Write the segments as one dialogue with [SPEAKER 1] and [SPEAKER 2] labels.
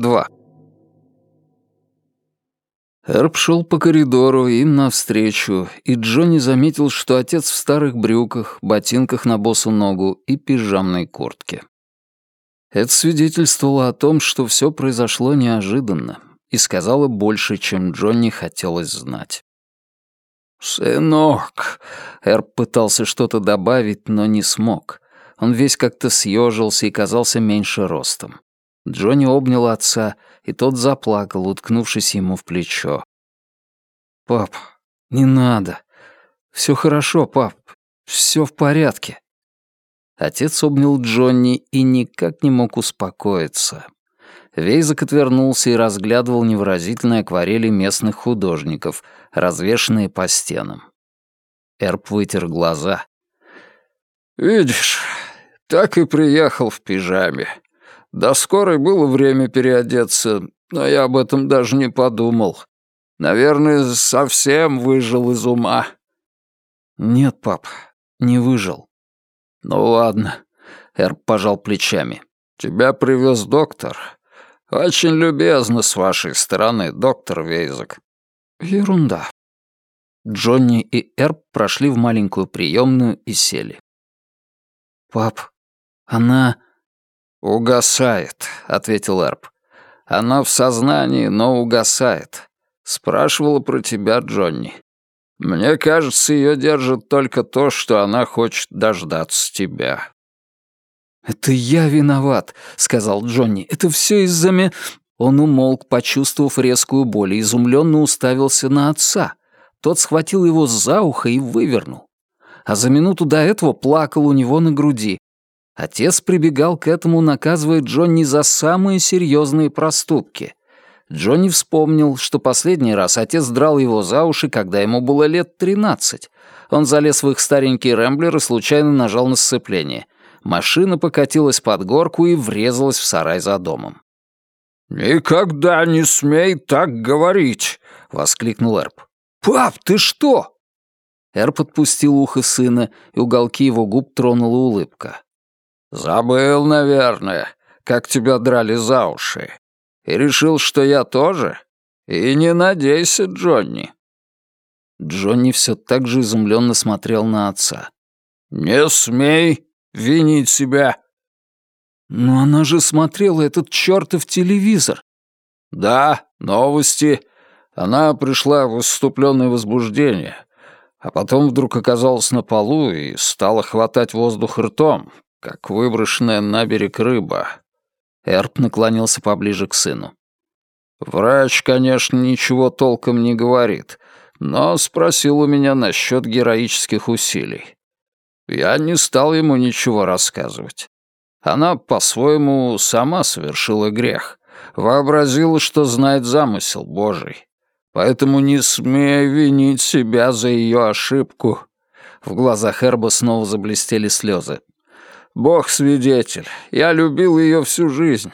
[SPEAKER 1] 2. Эрб шел по коридору им навстречу, и Джонни заметил, что отец в старых брюках, ботинках на босу ногу и пижамной куртке. Это свидетельствовало о том, что все произошло неожиданно, и сказала больше, чем Джонни хотелось знать. «Сынок!» — Эрб пытался что-то добавить, но не смог. Он весь как-то съежился и казался меньше ростом. Джонни обнял отца, и тот заплакал, уткнувшись ему в плечо. «Пап, не надо. Все хорошо, пап. Все в порядке». Отец обнял Джонни и никак не мог успокоиться. Вейзак отвернулся и разглядывал невыразительные акварели местных художников, развешанные по стенам. Эрб вытер глаза. «Видишь, так и приехал в пижаме. До скорой было время переодеться, но я об этом даже не подумал. Наверное, совсем выжил из ума». «Нет, пап, не выжил». «Ну ладно», — Эрб пожал плечами. «Тебя привез доктор. «Очень любезно с вашей стороны, доктор Вейзек». «Ерунда». Джонни и Эрб прошли в маленькую приемную и сели. «Пап, она...» «Угасает», — ответил Эрб. «Она в сознании, но угасает. Спрашивала про тебя, Джонни. Мне кажется, ее держит только то, что она хочет дождаться тебя».
[SPEAKER 2] «Это я виноват», — сказал Джонни. «Это все из-за меня...» Он умолк, почувствовав резкую боль, и изумленно уставился на отца. Тот схватил его за ухо и вывернул. А за минуту до этого плакал у него на груди. Отец прибегал к этому, наказывая Джонни за самые серьезные проступки. Джонни вспомнил, что последний раз отец драл его за уши, когда ему было лет тринадцать. Он залез в их старенький Рэмблер и случайно нажал на сцепление — машина покатилась под горку и врезалась в сарай за домом.
[SPEAKER 1] «Никогда не смей так говорить!» — воскликнул Эрб. «Пап, ты что?»
[SPEAKER 2] Эрб отпустил ухо сына, и уголки его губ тронула улыбка.
[SPEAKER 1] «Забыл, наверное, как тебя драли за уши. И решил, что я тоже? И не надейся, Джонни».
[SPEAKER 2] Джонни все так же изумленно смотрел на отца.
[SPEAKER 1] «Не смей винить себя».
[SPEAKER 2] «Но она же смотрела этот чертов телевизор».
[SPEAKER 1] «Да, новости. Она пришла в выступленное возбуждение, а потом вдруг оказалась на полу и стала хватать воздух ртом, как выброшенная на берег рыба».
[SPEAKER 2] Эрп наклонился поближе к сыну.
[SPEAKER 1] «Врач, конечно, ничего толком не говорит, но спросил у меня насчет героических усилий. Я не стал ему ничего рассказывать. Она, по-своему, сама совершила грех. Вообразила, что знает замысел Божий. Поэтому не смей винить себя за ее ошибку. В глазах Эрба снова заблестели слезы. Бог свидетель, я любил ее всю жизнь,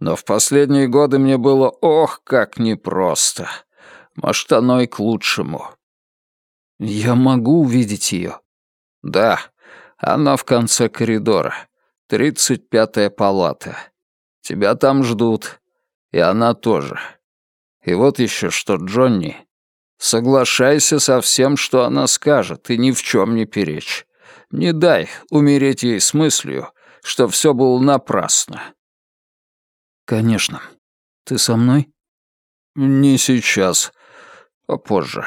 [SPEAKER 1] но в последние годы мне было ох, как непросто. Может, оно и к лучшему.
[SPEAKER 2] Я могу увидеть ее.
[SPEAKER 1] Да, она в конце коридора. Тридцать пятая палата. Тебя там ждут. И она тоже. И вот еще что, Джонни. Соглашайся со всем, что она скажет, и ни в чем не перечь. Не дай умереть ей с мыслью, что все было напрасно.
[SPEAKER 2] Конечно. Ты со мной?
[SPEAKER 1] Не сейчас. Попозже.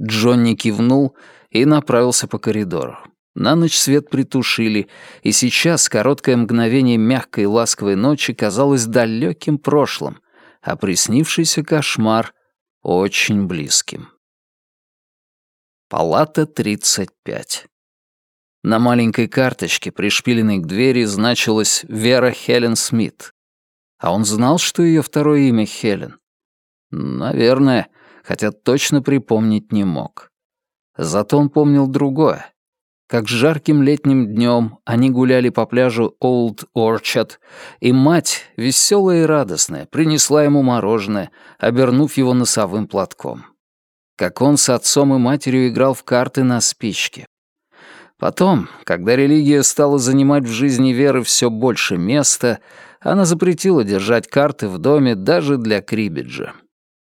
[SPEAKER 2] Джонни кивнул и направился по коридору. На ночь свет притушили, и сейчас короткое мгновение мягкой ласковой ночи казалось далеким прошлым, а приснившийся кошмар — очень близким. Палата 35. На маленькой карточке, пришпиленной к двери, значилось «Вера Хелен Смит». А он знал, что ее второе имя Хелен? Наверное, хотя точно припомнить не мог. Зато он помнил другое как жарким летним днем они гуляли по пляжу Олд Орчард, и мать, веселая и радостная, принесла ему мороженое, обернув его носовым платком. Как он с отцом и матерью играл в карты на спичке. Потом, когда религия стала занимать в жизни Веры все больше места,
[SPEAKER 1] Она запретила держать карты в доме даже для крибиджа.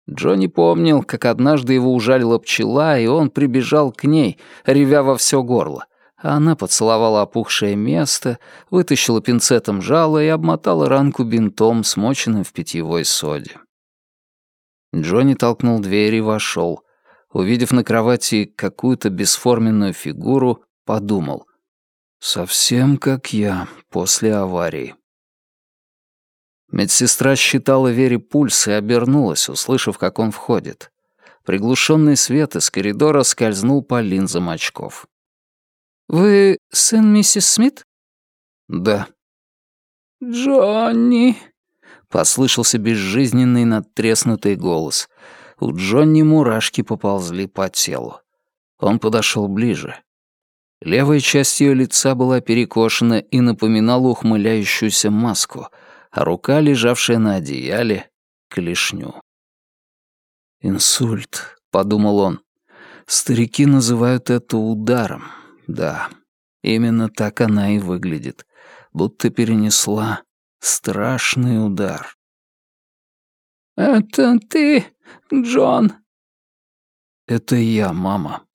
[SPEAKER 1] Джонни помнил, как однажды его ужалила пчела, и он прибежал к ней, ревя во все горло. А она поцеловала опухшее место, вытащила пинцетом жало и обмотала ранку бинтом, смоченным в питьевой соде. Джонни толкнул дверь и вошел. Увидев на кровати какую-то бесформенную фигуру, подумал. «Совсем как я после аварии». Медсестра считала Вере пульс и обернулась, услышав, как он входит. Приглушенный свет из коридора скользнул по линзам очков.
[SPEAKER 2] «Вы сын миссис Смит?»
[SPEAKER 1] «Да».
[SPEAKER 2] «Джонни», —
[SPEAKER 1] послышался безжизненный надтреснутый голос. У Джонни мурашки поползли по телу. Он подошел ближе. Левая часть ее лица была перекошена и напоминала ухмыляющуюся маску — а рука, лежавшая на одеяле, — клешню. «Инсульт», — подумал он. «Старики называют это ударом. Да, именно так она и выглядит, будто перенесла страшный удар».
[SPEAKER 2] «Это ты, Джон?»
[SPEAKER 1] «Это я, мама».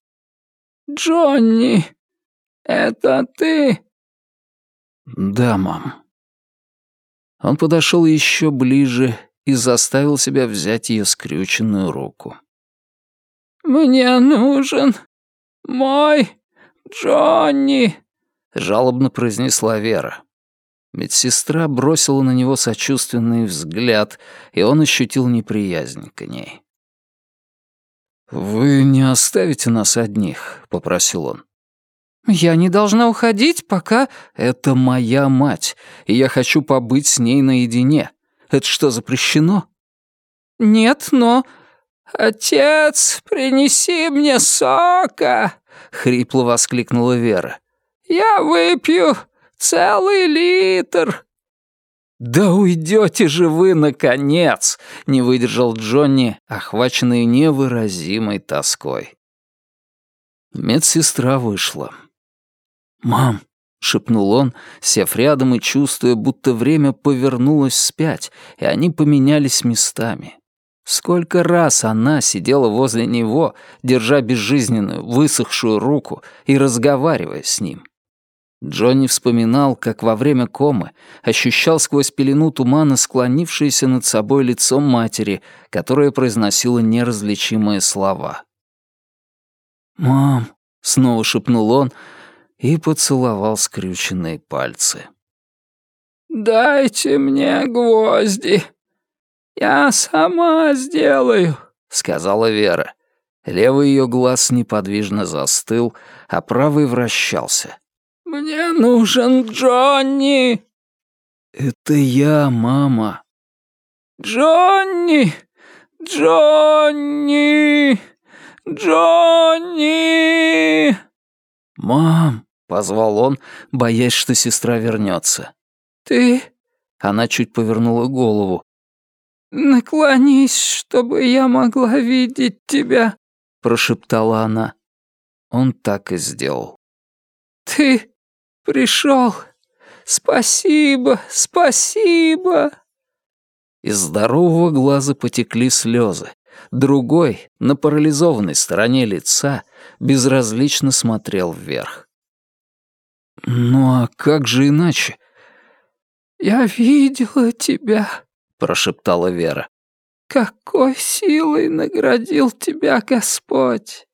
[SPEAKER 2] «Джонни, это ты?»
[SPEAKER 1] «Да, мам». Он подошел еще ближе и заставил себя взять ее скрюченную руку.
[SPEAKER 2] «Мне нужен мой Джонни», — жалобно произнесла Вера.
[SPEAKER 1] Медсестра бросила на него сочувственный взгляд, и он ощутил неприязнь к ней. «Вы не оставите нас одних?» — попросил он.
[SPEAKER 2] «Я не должна уходить, пока...»
[SPEAKER 1] «Это моя мать, и я хочу побыть с ней наедине. Это что, запрещено?»
[SPEAKER 2] «Нет, но...» «Отец, принеси мне сока!» — хрипло воскликнула Вера. «Я выпью целый литр!»
[SPEAKER 1] «Да уйдете же вы, наконец!» — не выдержал Джонни, охваченный невыразимой тоской. Медсестра вышла. «Мам!» — шепнул он, сев рядом и чувствуя, будто время повернулось вспять, и они поменялись местами. Сколько раз она сидела возле него, держа безжизненную, высохшую руку и разговаривая с ним. Джонни вспоминал, как во время комы ощущал сквозь пелену тумана склонившееся над собой лицо матери, которая произносила неразличимые слова. «Мам!» — снова шепнул он, и поцеловал скрюченные пальцы.
[SPEAKER 2] «Дайте мне гвозди. Я сама сделаю», — сказала Вера.
[SPEAKER 1] Левый ее глаз неподвижно застыл, а правый вращался.
[SPEAKER 2] «Мне нужен Джонни!»
[SPEAKER 1] «Это я, мама!»
[SPEAKER 2] «Джонни! Джонни! Джонни!»
[SPEAKER 1] «Мам!» — позвал он, боясь, что сестра вернется.
[SPEAKER 2] «Ты...»
[SPEAKER 1] — она чуть повернула голову.
[SPEAKER 2] «Наклонись, чтобы я могла видеть тебя», — прошептала она.
[SPEAKER 1] Он так и сделал.
[SPEAKER 2] «Ты пришел. Спасибо, спасибо!»
[SPEAKER 1] Из здорового глаза потекли слезы. Другой, на парализованной стороне лица, безразлично смотрел вверх. «Ну а как же иначе?»
[SPEAKER 2] «Я видела тебя», — прошептала
[SPEAKER 1] Вера.
[SPEAKER 2] «Какой силой наградил тебя Господь!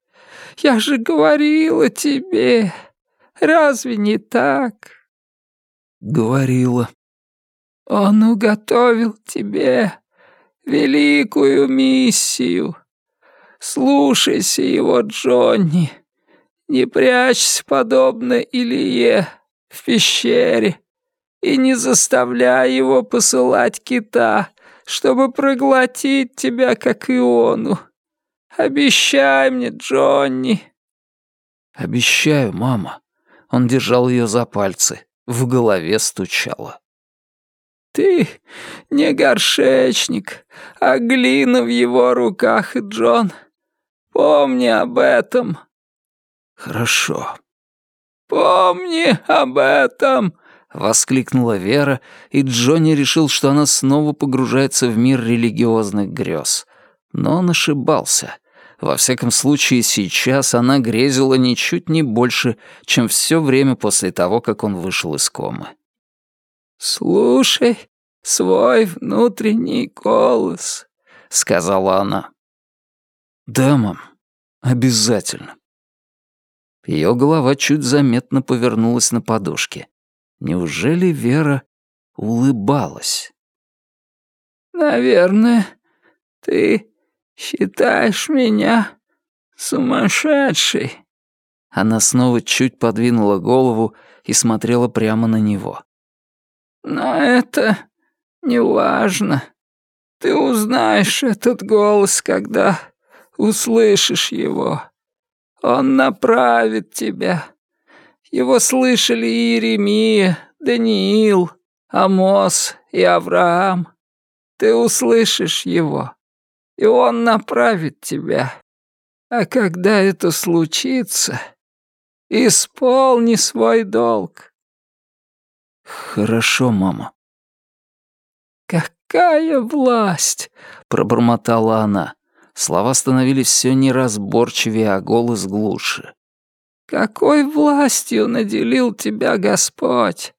[SPEAKER 2] Я же говорила тебе, разве не так?»
[SPEAKER 1] «Говорила».
[SPEAKER 2] «Он уготовил тебе великую миссию. Слушайся его, Джонни. Не прячься, подобно Илье, в пещере, и не заставляй его посылать кита, чтобы проглотить тебя, как Иону. Обещай мне, Джонни».
[SPEAKER 1] «Обещаю, мама». Он держал ее за пальцы. В голове стучало.
[SPEAKER 2] «Ты не горшечник, а глина в его руках, Джон. Помни об этом».
[SPEAKER 1] «Хорошо».
[SPEAKER 2] «Помни об этом, —
[SPEAKER 1] воскликнула Вера, и Джонни решил, что она снова погружается в мир религиозных грез. Но он ошибался. Во всяком случае, сейчас она грезила ничуть не больше, чем все время после того, как он вышел из комы.
[SPEAKER 2] «Слушай свой внутренний голос», — сказала она.
[SPEAKER 1] «Да, мам, обязательно». Ее голова чуть заметно повернулась на подушке. Неужели Вера улыбалась?
[SPEAKER 2] «Наверное, ты считаешь меня сумасшедшей?»
[SPEAKER 1] Она снова чуть подвинула голову и смотрела прямо на него.
[SPEAKER 2] «Но это не важно. Ты узнаешь этот голос, когда услышишь его. Он направит тебя. Его слышали и Иеремия, Даниил, Амос и Авраам. Ты услышишь его, и он направит тебя. А когда это случится, исполни свой долг.
[SPEAKER 1] Хорошо, мама.
[SPEAKER 2] Какая власть, пробормотала она.
[SPEAKER 1] Слова становились все неразборчивее, а голос глуше.
[SPEAKER 2] «Какой властью наделил тебя Господь?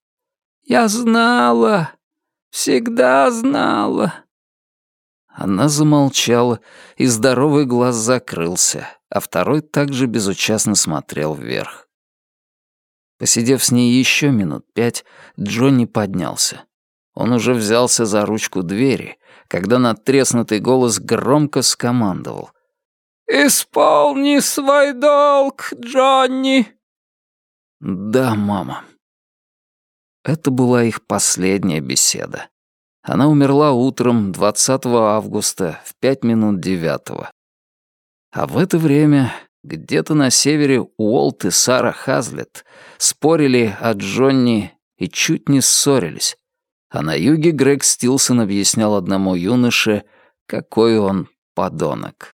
[SPEAKER 2] Я знала, всегда знала».
[SPEAKER 1] Она замолчала, и здоровый глаз закрылся, а второй также безучастно смотрел вверх. Посидев с ней еще минут пять, Джонни поднялся. Он уже взялся за ручку двери, когда надтреснутый голос громко скомандовал.
[SPEAKER 2] «Исполни свой долг, Джонни!»
[SPEAKER 1] «Да, мама». Это была их последняя беседа. Она умерла утром 20 августа в пять минут девятого. А в это время где-то на севере Уолт и Сара Хазлет спорили о Джонни и чуть не ссорились, а на юге Грег Стилсон объяснял одному юноше, какой он подонок.